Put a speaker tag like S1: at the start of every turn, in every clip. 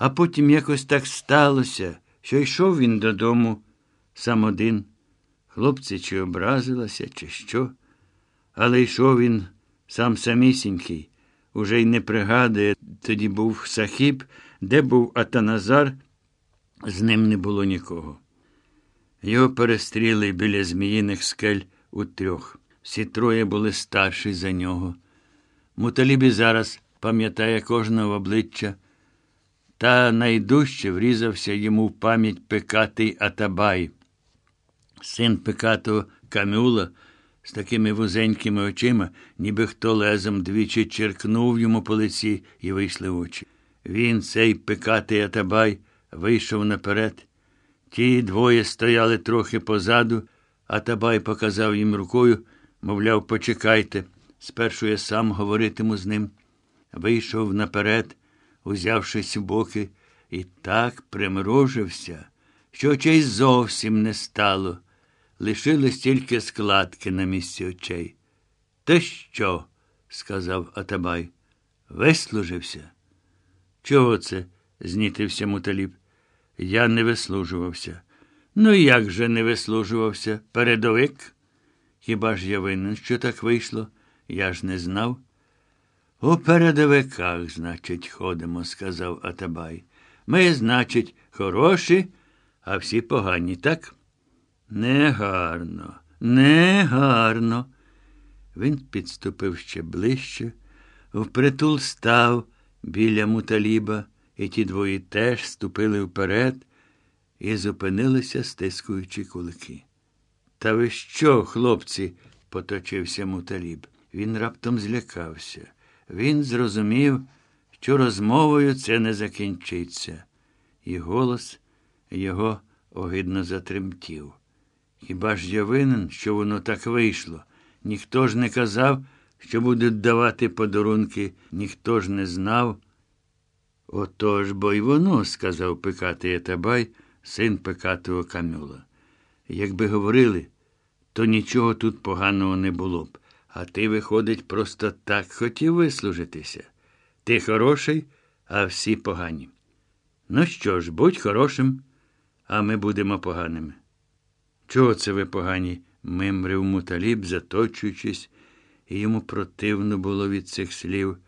S1: А потім якось так сталося, що йшов він додому сам один. Хлопці чи образилася, чи що. Але йшов він сам самісінький, уже й не пригадує, тоді був Сахіб, де був Атаназар, з ним не було нікого. Його перестріли біля зміїних скель у трьох. Всі троє були старші за нього. Муталібі зараз пам'ятає кожного обличчя, та найдужче врізався йому в пам'ять пекатий Атабай. Син пекатого Камюла з такими вузенькими очима, ніби хто лезом двічі черкнув йому по лиці і вийшли очі. Він, цей пекатий Атабай, вийшов наперед. Ті двоє стояли трохи позаду, Атабай показав їм рукою, мовляв, почекайте. Спершу я сам говоритиму з ним. Вийшов наперед, узявшись в боки, і так примружився, що очей зовсім не стало. Лишились тільки складки на місці очей. Та що? сказав Атабай. Вислужився. Чого це? знітився муталіб. Я не вислужувався. Ну, як же не вислужувався? Передовик? Хіба ж я винен, що так вийшло? Я ж не знав. У передовиках, значить, ходимо, сказав Атабай. Ми, значить, хороші, а всі погані, так? Негарно, негарно. Він підступив ще ближче, впритул став біля муталіба і ті двоє теж ступили вперед і зупинилися, стискуючи кулики. Та ви що, хлопці? поточився муталіб. Він раптом злякався. Він зрозумів, що розмовою це не закінчиться, і голос його огидно затремтів. Хіба ж я винен, що воно так вийшло? Ніхто ж не казав, що будуть давати подарунки, ніхто ж не знав. Отож бо й воно, сказав пекатий Етабай, син пекатого Камюла. Якби говорили, то нічого тут поганого не було б. А ти, виходить, просто так хотів вислужитися. Ти хороший, а всі погані. Ну що ж, будь хорошим, а ми будемо поганими. Чого це ви погані? мимрив муталіб, заточуючись, і йому противно було від цих слів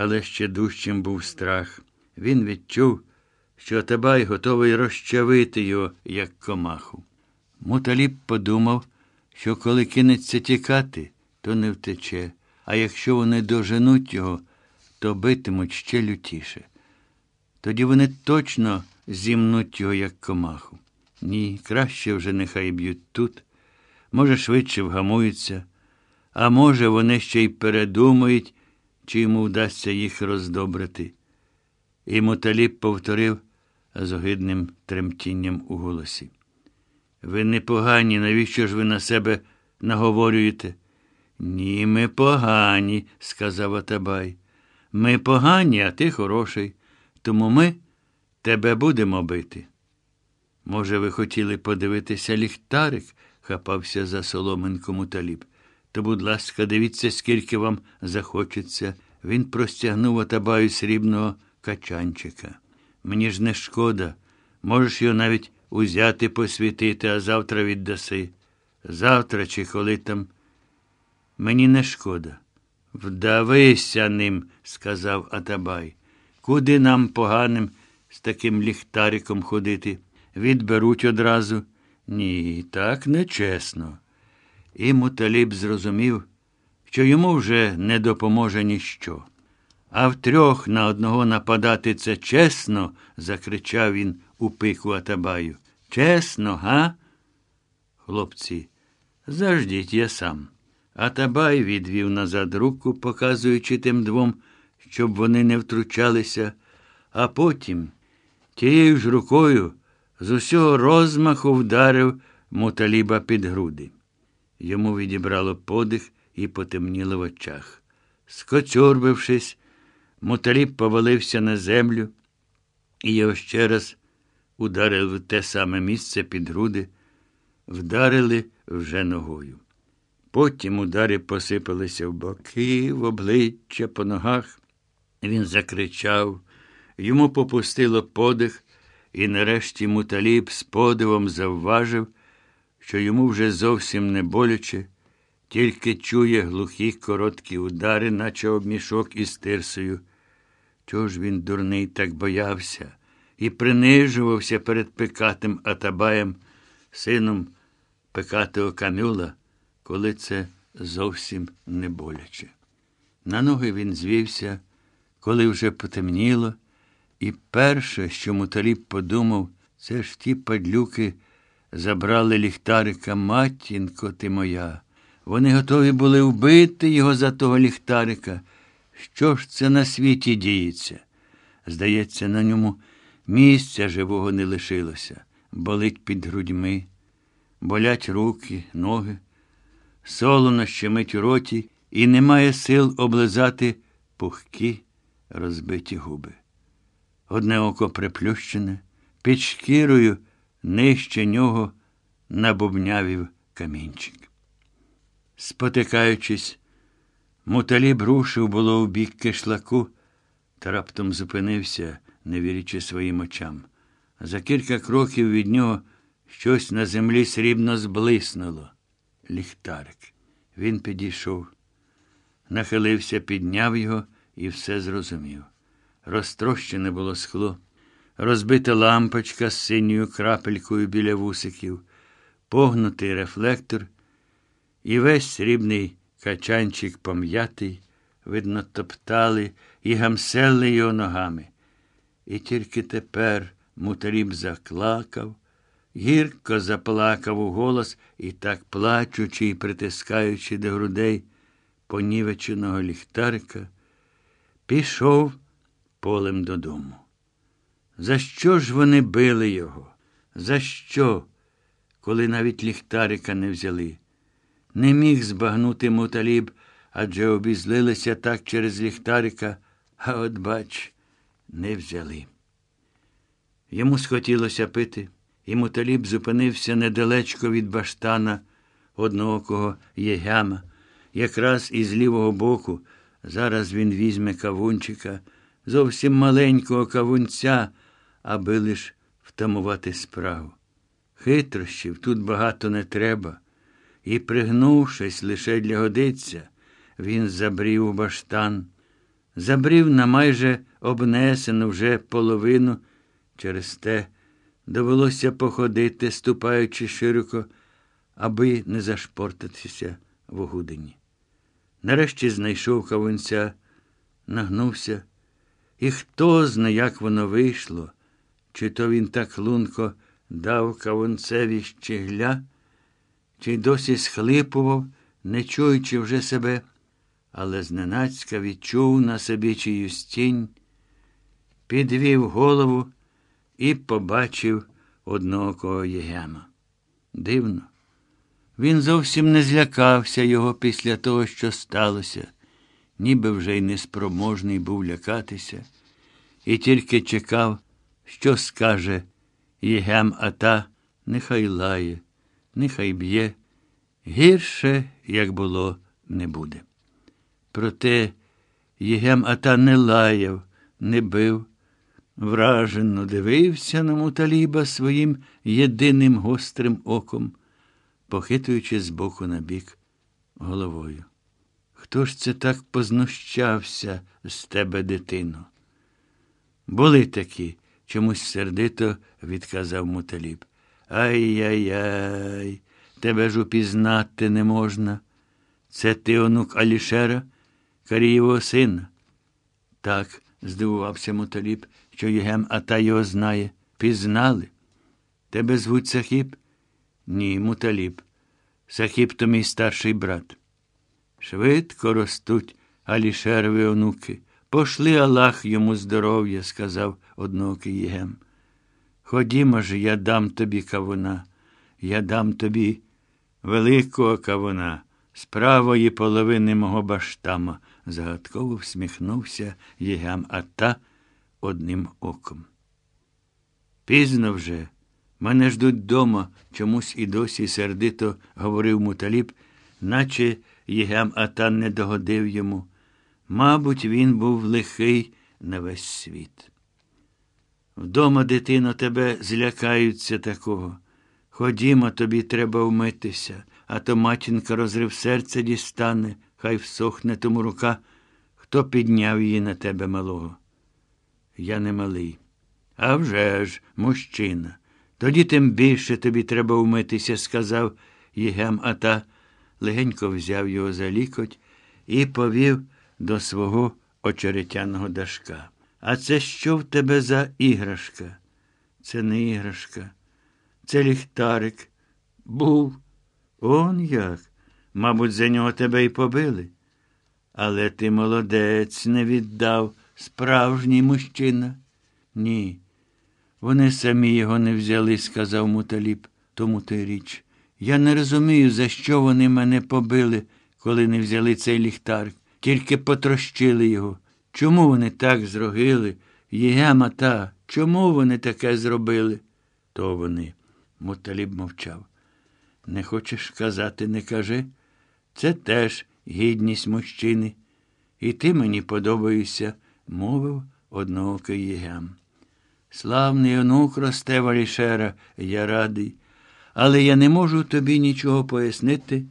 S1: але ще дужчим був страх. Він відчув, що Табай готовий розчавити його, як комаху. Муталіб подумав, що коли кинеться тікати, то не втече, а якщо вони доженуть його, то битимуть ще лютіше. Тоді вони точно зімнуть його, як комаху. Ні, краще вже нехай б'ють тут. Може, швидше вгамуються, а може, вони ще й передумають чи йому вдасться їх роздобрити. І Моталіб повторив з огидним тремтінням у голосі. Ви непогані, навіщо ж ви на себе наговорюєте? Ні, ми погані, сказав Атабай. Ми погані, а ти хороший. Тому ми тебе будемо бити. Може, ви хотіли подивитися ліхтарик? хапався за соломинку Муталіб то, будь ласка, дивіться, скільки вам захочеться. Він простягнув отабаю срібного качанчика. Мені ж не шкода. Можеш його навіть узяти, посвітити, а завтра віддаси. Завтра чи коли там. Мені не шкода. Вдавися ним, сказав Атабай. Куди нам поганим з таким ліхтариком ходити? Відберуть одразу. Ні, так нечесно. І Муталіб зрозумів, що йому вже не допоможе ніщо. А втрьох на одного нападати це чесно, закричав він у пику Атабаю. Чесно, га? Хлопці, заждіть я сам. Атабай відвів назад руку, показуючи тим двом, щоб вони не втручалися, а потім тією ж рукою з усього розмаху вдарив муталіба під груди. Йому відібрало подих і потемніло в очах. Скоцюрбившись, муталіб повалився на землю, і його ще раз ударили в те саме місце під груди, вдарили вже ногою. Потім удари посипалися в боки, в обличчя, по ногах. Він закричав, Йому попустило подих, і нарешті муталіб з подивом завважив, що йому вже зовсім не боляче, тільки чує глухі короткі удари, наче обмішок із тирсою. Чого ж він, дурний, так боявся і принижувався перед пекатим Атабаєм, сином пекатого Камюла, коли це зовсім не боляче. На ноги він звівся, коли вже потемніло, і перше, що муталіб подумав, це ж ті падлюки забрали ліхтарика, матінко ти моя. Вони готові були вбити його за того ліхтарика. Що ж це на світі діється? Здається, на ньому місця живого не лишилося, болить під грудьми, болять руки, ноги, солоно щемить у роті і немає сил облизати пухкі розбиті губи. Одне око приплющене, під шкірою нижче нього набубнявів камінчик. Спотикаючись, муталіб рушив було у бік кишлаку та раптом зупинився, не вірячи своїм очам. За кілька кроків від нього щось на землі срібно зблиснуло. Ліхтарик. Він підійшов, нахилився, підняв його і все зрозумів. Розтрощене було скло, розбита лампочка з синьою крапелькою біля вусиків, погнутий рефлектор, і весь срібний качанчик пом'ятий, видно, топтали і гамселли його ногами. І тільки тепер мутаріб заклакав, гірко заплакав у голос і так плачучи і притискаючи до грудей понівеченого ліхтарика, пішов полем додому. За що ж вони били його? За що, коли навіть ліхтарика не взяли? Не міг збагнути муталіб, адже обізлилися так через ліхтарика, а от, бач, не взяли. Йому схотілося пити, і муталіб зупинився недалечко від баштана одноокого єгяма. Якраз із лівого боку зараз він візьме кавунчика, зовсім маленького кавунця, аби лиш втамувати справу. Хитрощів тут багато не треба, і, пригнувшись лише для годиця, він забрів у баштан, забрів на майже обнесену вже половину, через те довелося походити, ступаючи широко, аби не зашпортитися в огудині. Нарешті знайшов кавунця, нагнувся, і хто зна, як воно вийшло, чи то він так лунко дав кавунцеві щегля, чи досі схлипував, не чуючи вже себе, але зненацька відчув на собі чиюсь тінь, підвів голову і побачив одного єгема. Дивно. Він зовсім не злякався його після того, що сталося, ніби вже й неспроможний був лякатися, і тільки чекав, що скаже Єгем Ата, нехай лає, нехай б'є, гірше, як було, не буде. Проте Єгем Ата не лаяв, не бив, вражено дивився на муталіба своїм єдиним гострим оком похитуючи з боку на бік головою. Хто ж це так познущався з тебе, дитино? Були такі, чомусь сердито відказав муталіб. Ай-яй-яй, тебе ж упізнати не можна. Це ти онук Алішера, Карієвого сина. Так, здивувався муталіб, що Єгем Ата його знає. Пізнали. Тебе звуть Сахіб? Ні, муталіб. Сахіб то мій старший брат. Швидко ростуть Алішерові онуки. Пошли Аллах йому здоров'я, сказав одноокий Єгем. Ходімо ж, я дам тобі кавуна, я дам тобі великого кавуна, з правої половини мого баштама, загадково всміхнувся Єгем Ата одним оком. Пізно вже. Мене ждуть дома, чомусь і досі сердито говорив муталіб, наче Єгем Атан не догодив йому. Мабуть, він був лихий на весь світ. Вдома, дитино, тебе злякаються такого. Ходімо, тобі треба вмитися, а то матінка розрив серце дістане, хай всохне тому рука, хто підняв її на тебе малого. Я не малий. «А вже ж, мужчина. Тоді тим більше тобі треба вмитися, сказав Єгем Ата, легенько взяв його за лікоть і повів до свого очеретяного дашка. А це що в тебе за іграшка? Це не іграшка, це ліхтарик. Був. Он як. Мабуть, за нього тебе й побили. Але ти молодець не віддав справжній мужчина. Ні. Вони самі його не взяли, сказав муталіб. Тому ти річ. Я не розумію, за що вони мене побили, коли не взяли цей ліхтарик, тільки потрощили його. Чому вони так зробили? Єгема та, чому вони таке зробили? То вони. Муталіб мовчав. Не хочеш казати, не кажи. Це теж гідність мужчини. І ти мені подобаєшся, мовив одноокий Єгем. Славний онук росте валішера, я радий, але я не можу тобі нічого пояснити,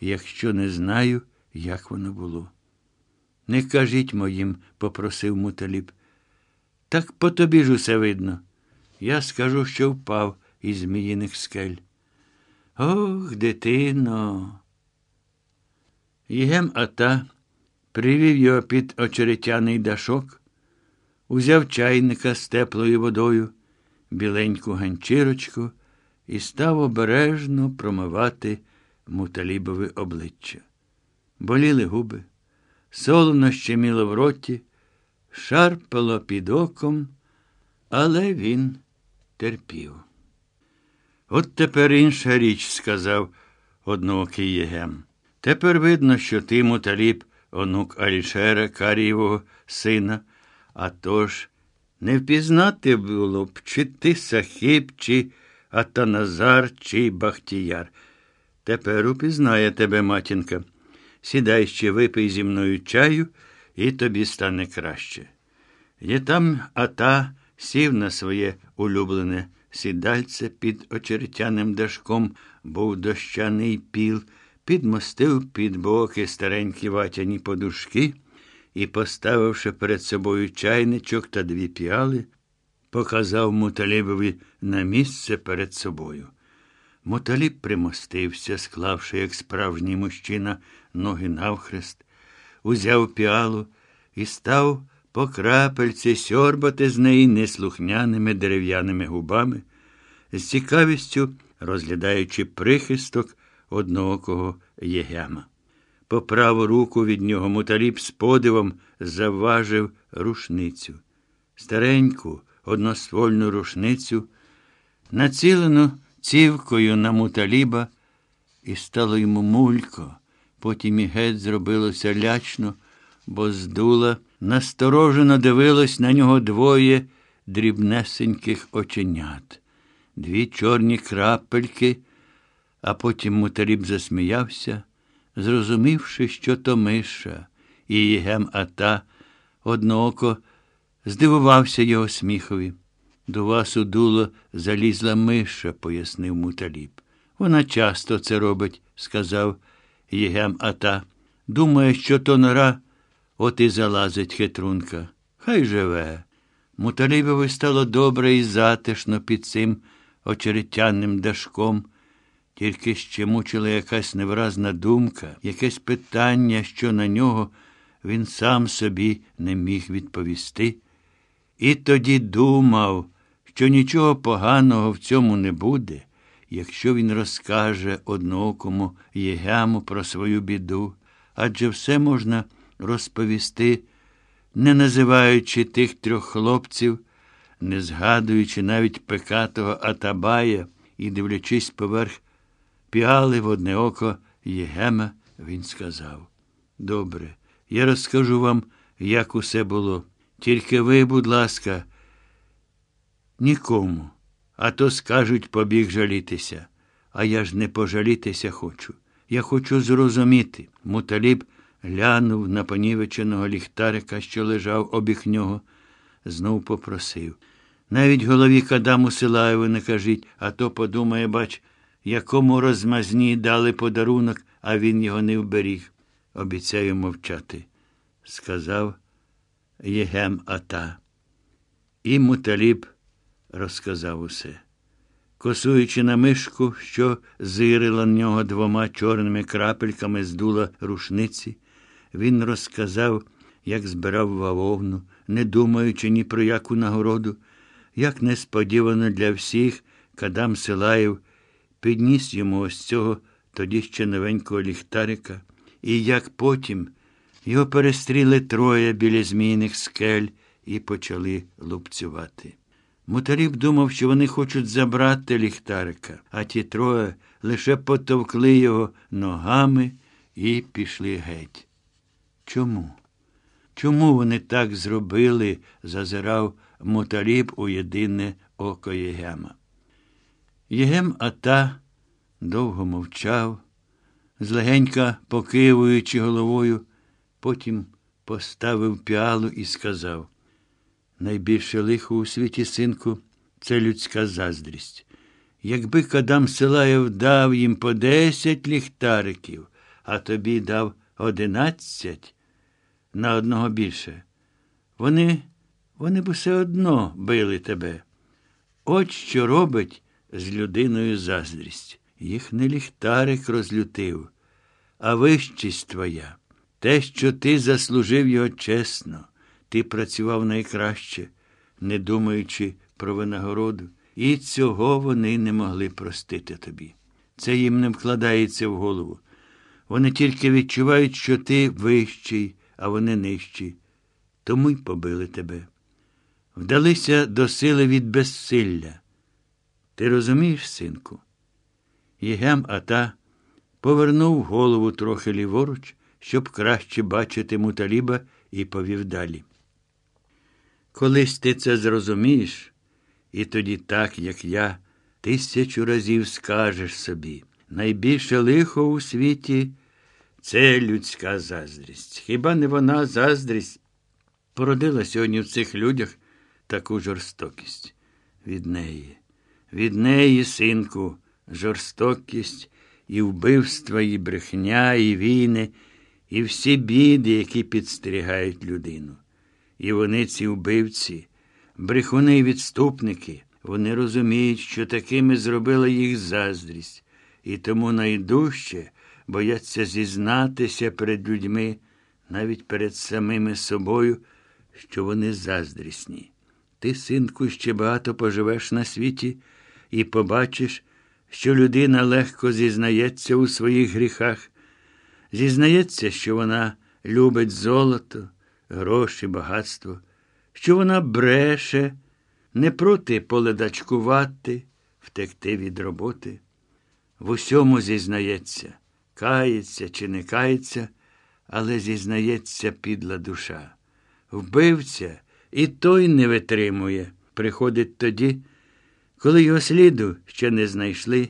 S1: якщо не знаю, як воно було. Не кажіть моїм, попросив муталіб. Так по тобі ж усе видно. Я скажу, що впав із зміїних скель. Ох, дитино. Єгем Ата привів його під очеретяний дашок, узяв чайника з теплою водою, біленьку ганчірочку і став обережно промивати муталібове обличчя. Боліли губи, солоно щеміло в роті, шарпало під оком, але він терпів. От тепер інша річ, сказав одноокий Єгем. Тепер видно, що ти, муталіб, онук Алішера, Карієвого сина, а тож не впізнати було б, чи ти Сахіб, чи Атаназар, чи Бахтіяр. Тепер упізнає тебе, матінка. Сідай ще випий зі мною чаю, і тобі стане краще. Є там ата сів на своє улюблене сідальце під очеретяним дашком, був дощаний піл, підмостив під боки старенькі ватяні подушки і, поставивши перед собою чайничок та дві піали, показав Муталібові на місце перед собою. Муталіб примостився, склавши, як справжній мужчина, ноги навхрест, узяв піалу і став по крапельці сьорбати з неї неслухняними дерев'яними губами, з цікавістю розглядаючи прихисток одноокого єгема. По праву руку від нього муталіб з подивом завважив рушницю. Стареньку, одноствольну рушницю, націлену цівкою на муталіба, і стало йому мулько, потім і геть зробилося лячно, бо здула, насторожено дивилось на нього двоє дрібнесеньких оченят, дві чорні крапельки, а потім муталіб засміявся, зрозумівши, що то миша, і Єгем Ата однооко здивувався його сміхові. До вас у дуло залізла миша, пояснив муталіб. Вона часто це робить, сказав Єгем Ата. Думає, що то нора, от і залазить хитрунка. Хай живе. Муталібові стало добре і затишно під цим очеретянним дашком, тільки ще мучила якась невразна думка, якесь питання, що на нього він сам собі не міг відповісти. І тоді думав, що нічого поганого в цьому не буде, якщо він розкаже одноокому Єгяму про свою біду, адже все можна розповісти, не називаючи тих трьох хлопців, не згадуючи навіть пекатого Атабая і дивлячись поверх піали в одне око Єгема, він сказав Добре, я розкажу вам, як усе було. Тільки ви, будь ласка, нікому, а то скажуть побіг жалітися. А я ж не пожалітися хочу. Я хочу зрозуміти. Муталіб глянув на понівеченого ліхтарика, що лежав обіг нього, знов попросив. Навіть голові Кадаму Силаєву не кажіть, а то подумає, бач, якому розмазні дали подарунок, а він його не вберіг. Обіцяю мовчати, сказав Єгем Ата. І Муталіб розказав усе. Косуючи на мишку, що зирила на нього двома чорними крапельками здула рушниці, він розказав, як збирав вавовну, не думаючи ні про яку нагороду, як несподівано для всіх Кадам Силаєв підніс йому ось цього тоді ще новенького ліхтарика, і як потім його перестріли троє біля змійних скель і почали лупцювати. Мутарів думав, що вони хочуть забрати ліхтарика, а ті троє лише потовкли його ногами і пішли геть. Чому? Чому вони так зробили? зазирав Муталіб у єдине око Єгема. Єгем Ата довго мовчав, злегенька покивуючи головою, потім поставив піалу і сказав Найбільше лихо у світі, синку, це людська заздрість. Якби Кадам Силаєв дав їм по десять ліхтариків, а тобі дав одинадцять на одного більше, вони, вони б усе одно били тебе. От що робить з людиною заздрість. Їх не ліхтарик розлютив, а вищість твоя. Те, що ти заслужив його чесно, ти працював найкраще, не думаючи про винагороду, і цього вони не могли простити тобі. Це їм не вкладається в голову. Вони тільки відчувають, що ти вищий, а вони нижчі. Тому й побили тебе. Вдалися до сили від безсилля. Ти розумієш, синку? Єгем Ата повернув голову трохи ліворуч, щоб краще бачити муталіба, і повів далі. Колись ти це зрозумієш, і тоді так, як я, тисячу разів скажеш собі. Найбільше лихо у світі це людська заздрість. Хіба не вона заздрість породила сьогодні в цих людях таку жорстокість? Від неї, від неї, синку, жорстокість і вбивства, і брехня, і війни, і всі біди, які підстерігають людину. І вони, ці вбивці, брехуни і відступники, вони розуміють, що такими зробила їх заздрість, і тому найдужче бояться зізнатися перед людьми, навіть перед самими собою, що вони заздрісні. Ти, синку, ще багато поживеш на світі і побачиш, що людина легко зізнається у своїх гріхах, зізнається, що вона любить золото, гроші, багатство, що вона бреше, не проти поледачкувати, втекти від роботи. В усьому зізнається, кається чи не кається, але зізнається підла душа. Вбивця і той не витримує, приходить тоді, коли його сліду ще не знайшли,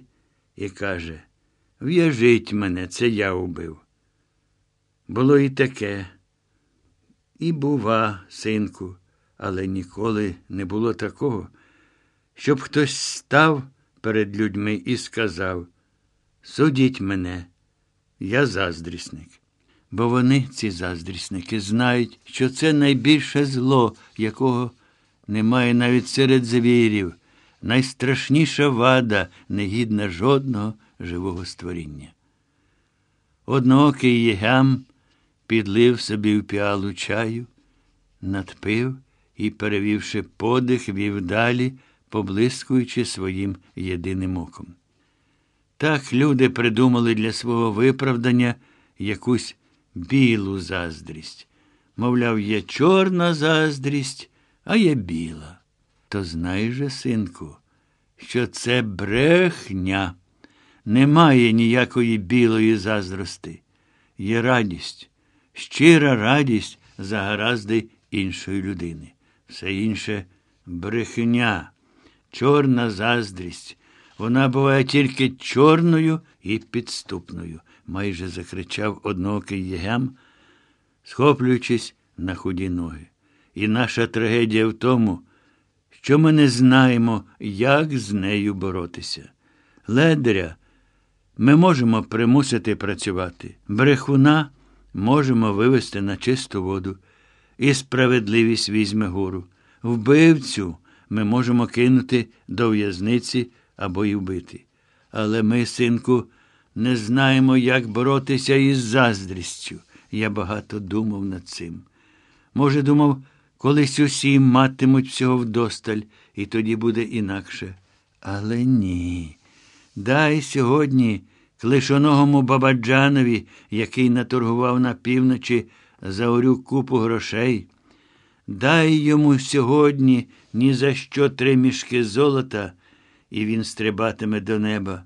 S1: і каже В'яжіть мене, це я убив. Було і таке. І бува, синку, але ніколи не було такого, щоб хтось став перед людьми і сказав Судіть мене, я заздрісник. Бо вони, ці заздрісники, знають, що це найбільше зло, якого немає навіть серед звірів, найстрашніша вада, негідна жодного живого створіння. Одноокий єгям підлив собі в піалу чаю, надпив і, перевівши подих, вів далі, поблискуючи своїм єдиним оком. Так люди придумали для свого виправдання якусь білу заздрість. Мовляв, є чорна заздрість, а є біла. То знаєш же, синку, що це брехня. Немає ніякої білої заздрости. Є радість, щира радість за гаразди іншої людини. Все інше брехня, чорна заздрість. Вона буває тільки чорною і підступною, майже закричав одноокий єгем, схоплюючись на худі ноги. І наша трагедія в тому, що ми не знаємо, як з нею боротися. Ледаря ми можемо примусити працювати, брехуна можемо вивести на чисту воду, і справедливість візьме гору. Вбивцю ми можемо кинути до в'язниці або й вбити. Але ми, синку, не знаємо, як боротися із заздрістю. Я багато думав над цим. Може, думав, колись усі матимуть всього вдосталь, і тоді буде інакше. Але ні. Дай сьогодні клишоногому Бабаджанові, який наторгував на півночі за орю купу грошей. Дай йому сьогодні ні за що три мішки золота, і він стрибатиме до неба.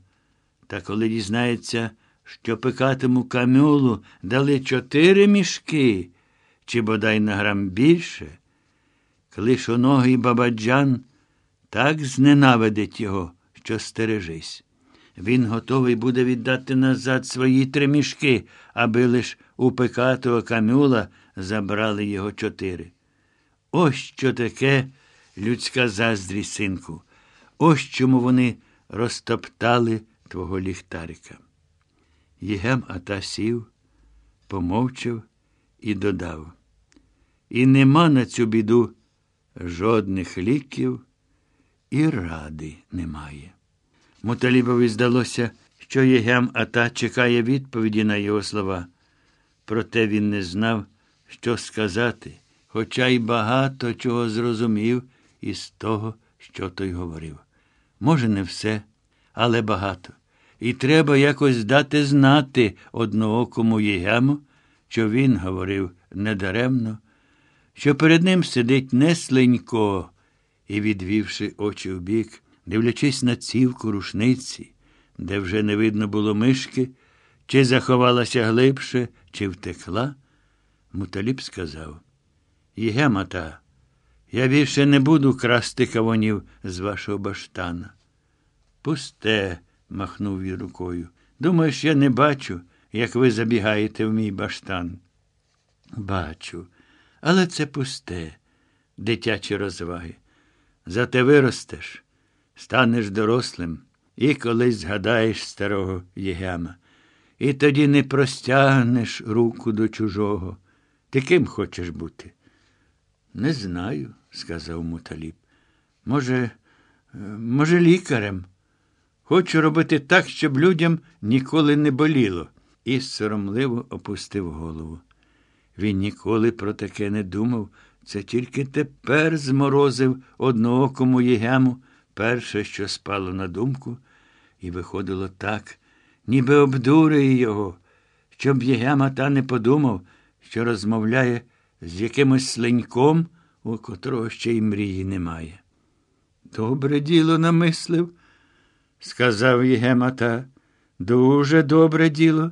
S1: Та коли дізнається, що пекатиму камюлу дали чотири мішки, чи бодай на грам більше, клишоногий бабаджан так зненавидить його, що стережись. Він готовий буде віддати назад свої три мішки, аби лиш у пекатого камюла забрали його чотири. Ось що таке людська заздрість, синку. Ось чому вони розтоптали твого ліхтарика. Єгем ата сів, помовчав і додав. І нема на цю біду жодних ліків, і ради немає. Муталібові здалося, що Єгем ата чекає відповіді на його слова. Проте він не знав, що сказати, хоча й багато чого зрозумів із того, що той говорив. Може, не все, але багато. І треба якось дати знати одноокому Єгему, що він говорив недаремно, що перед ним сидить не слинько, і, відвівши очі вбік, дивлячись на цівку рушниці, де вже не видно було мишки, чи заховалася глибше, чи втекла, Муталіб сказав Єгемата, я більше не буду красти кавонів з вашого баштана. Пусте, махнув він рукою. Думаєш, я не бачу, як ви забігаєте в мій баштан. Бачу, але це пусте, дитячі розваги. Зате виростеш, станеш дорослим і колись згадаєш старого Єгема. І тоді не простягнеш руку до чужого. Ти ким хочеш бути? Не знаю, сказав Муталіб. Може, е, може, лікарем. Хочу робити так, щоб людям ніколи не боліло, і соромливо опустив голову. Він ніколи про таке не думав, це тільки тепер зморозив одноокому єгему перше, що спало на думку, і виходило так, ніби обдурює його, щоб єгема та не подумав, що розмовляє з якимось слиньком, у котрого ще й мрії немає. Добре діло намислив, сказав Єгемата. Дуже добре діло.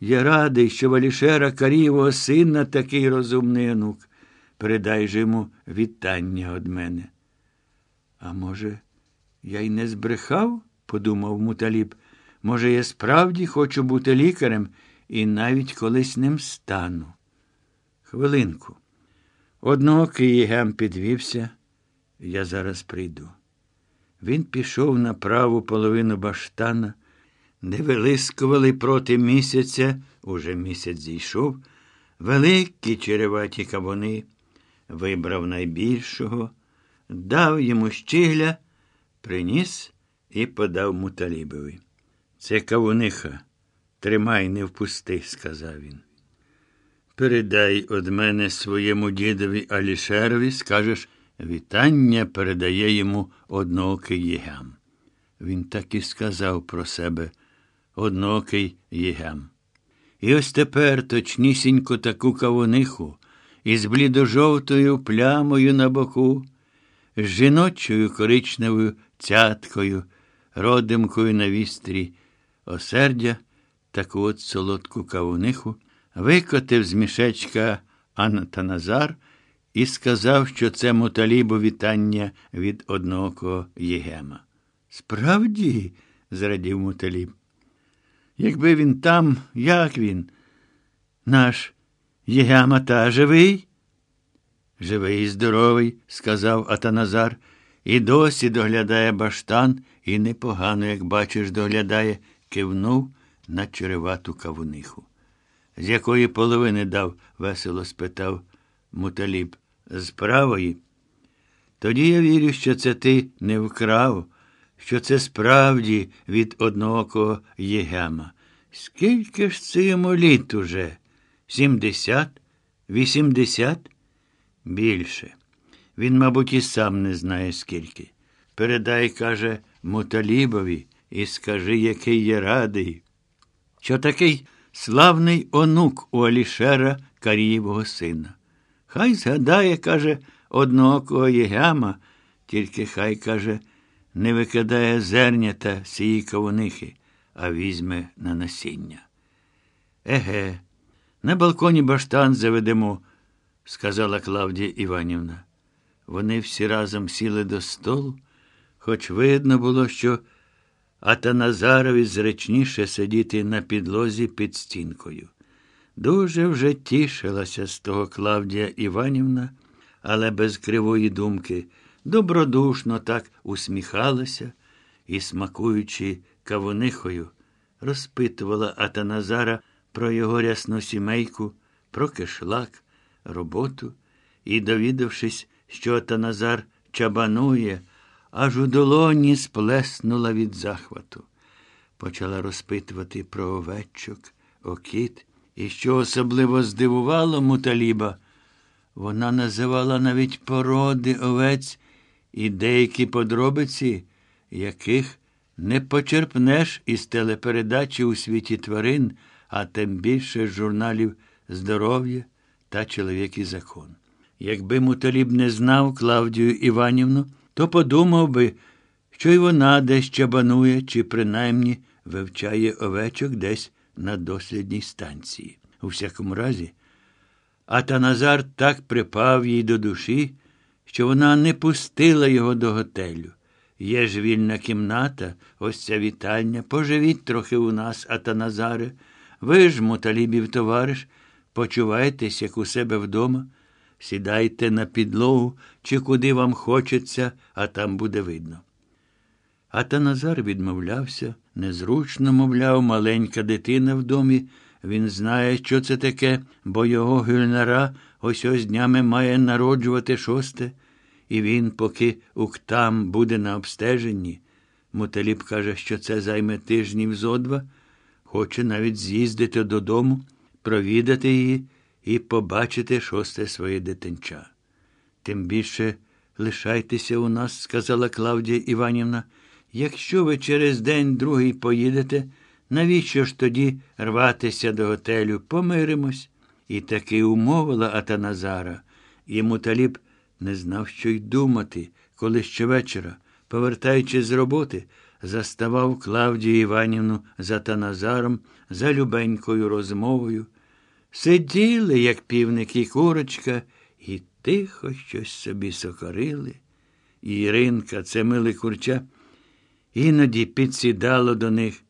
S1: Я радий, що Валішера Карієвого сина такий розумний онук. Передай же йому вітання від мене. А може, я й не збрехав? подумав Муталіб. Може, я справді хочу бути лікарем і навіть колись ним стану. Хвилинку. Одноокий Єгем підвівся, я зараз прийду. Він пішов на праву половину баштана, де вилискували проти місяця, уже місяць зійшов, великі череваті кавуни, вибрав найбільшого, дав йому щигля, приніс і подав муталібові. Це кавуниха, тримай, не впусти, сказав він. Передай од мене своєму дідові Алішерові, скажеш, вітання передає йому одноокий Єгем. Він так і сказав про себе одноокий Єгем. І ось тепер точнісінько таку кавуниху із блідожовтою плямою на боку, з жіночою коричневою цяткою, родимкою на вістрі, осердя таку от солодку кавуниху викотив з мішечка Анатаназар і сказав, що це муталібу вітання від одного Єгема. Справді, зрадів муталіб. Якби він там, як він? Наш Єгема та живий? Живий і здоровий, сказав Атаназар, І досі доглядає баштан, і непогано, як бачиш, доглядає, кивнув на черевату кавуниху. З якої половини дав? весело спитав муталіб. З правої. Тоді я вірю, що це ти не вкрав, що це справді від одноокого єгема. Скільки ж це йому літ уже? Сімдесят? Вісімдесят? Більше. Він, мабуть, і сам не знає скільки. Передай, каже, Муталібові, і скажи, який я радий, що такий славний онук у Алішера Карієвого сина. Хай згадає, каже, одноокого єгяма, тільки хай, каже, не викидає зернята сії кавунихи, а візьме на насіння. Еге, на балконі баштан заведемо, сказала Клавдія Іванівна. Вони всі разом сіли до столу, хоч видно було, що Атаназарові зречніше сидіти на підлозі під стінкою. Дуже вже тішилася з того Клавдія Іванівна, але без кривої думки, добродушно так усміхалася і, смакуючи кавунихою, розпитувала Атаназара про його рясну сімейку, про кишлак, роботу і, довідавшись, що Атаназар чабанує, аж у долоні сплеснула від захвату. Почала розпитувати про овечок, окіт, і що особливо здивувало муталіба, вона називала навіть породи овець і деякі подробиці, яких не почерпнеш із телепередачі у світі тварин, а тим більше з журналів здоров'я та чоловік і закон. Якби муталіб не знав Клавдію Іванівну, то подумав би, що й вона десь чабанує чи принаймні вивчає овечок десь на дослідній станції. У всякому разі, Атаназар так припав їй до душі, що вона не пустила його до готелю. Є ж вільна кімната, ось ця вітальня. Поживіть трохи у нас, Атаназаре. Ви ж, муталібів товариш, почувайтесь, як у себе вдома. Сідайте на підлогу чи куди вам хочеться, а там буде видно. Атаназар відмовлявся, незручно, мовляв, маленька дитина в домі. Він знає, що це таке, бо його гюльнара ось ось днями має народжувати шосте, і він, поки уктам буде на обстеженні. Муталіб каже, що це займе тижнів зо два, хоче навіть з'їздити додому, провідати її і побачити шосте своє дитинча. Тим більше лишайтеся у нас, сказала Клавдія Іванівна. Якщо ви через день другий поїдете, навіщо ж тоді рватися до готелю? Помиримось. І таки умовила Атаназара. Йому таліб не знав, що й думати, коли щовечора, повертаючись з роботи, заставав Клавдію Іванівну за Таназаром, за любенькою розмовою. Сиділи, як півник і курочка, і тихо щось собі сокорили. І Іринка, це миле курча, іноді підсідало до них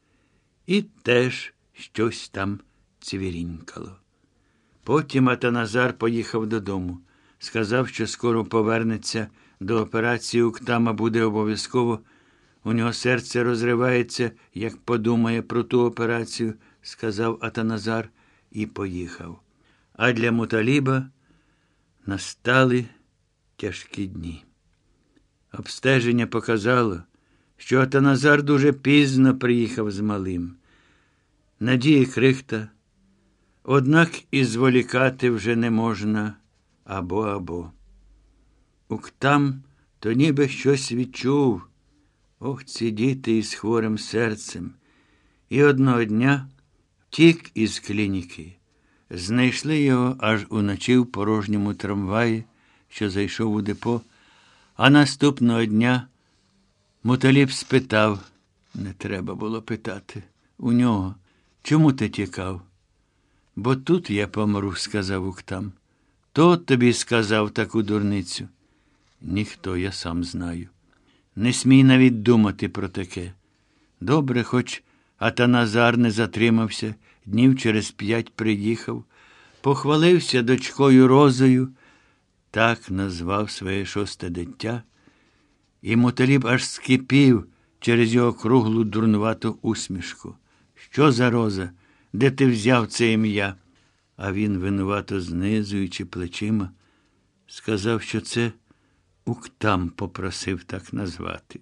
S1: і теж щось там цвірінькало. Потім Атаназар поїхав додому, сказав, що скоро повернеться до операції Уктама буде обов'язково. У нього серце розривається, як подумає про ту операцію, сказав Атаназар і поїхав. А для Муталіба настали тяжкі дні. Обстеження показало, що Атаназар дуже пізно приїхав з малим. Надії крихта, однак і зволікати вже не можна або або. Уктам то ніби щось відчув. Ох, ці діти із хворим серцем. І одного дня втік із клініки. Знайшли його аж уночі в порожньому трамваї, що зайшов у депо, а наступного дня Муталіб спитав, не треба було питати, у нього, чому ти тікав? Бо тут я помру, сказав Уктам. Хто тобі сказав таку дурницю? Ніхто, я сам знаю. Не смій навіть думати про таке. Добре, хоч Атаназар не затримався, днів через п'ять приїхав, похвалився дочкою Розою, так назвав своє шосте дитя, І моталіб аж скипів через його круглу дурнувату усмішку. Що за роза? Де ти взяв це ім'я? А він, винувато знизуючи плечима, сказав, що це Уктам попросив так назвати.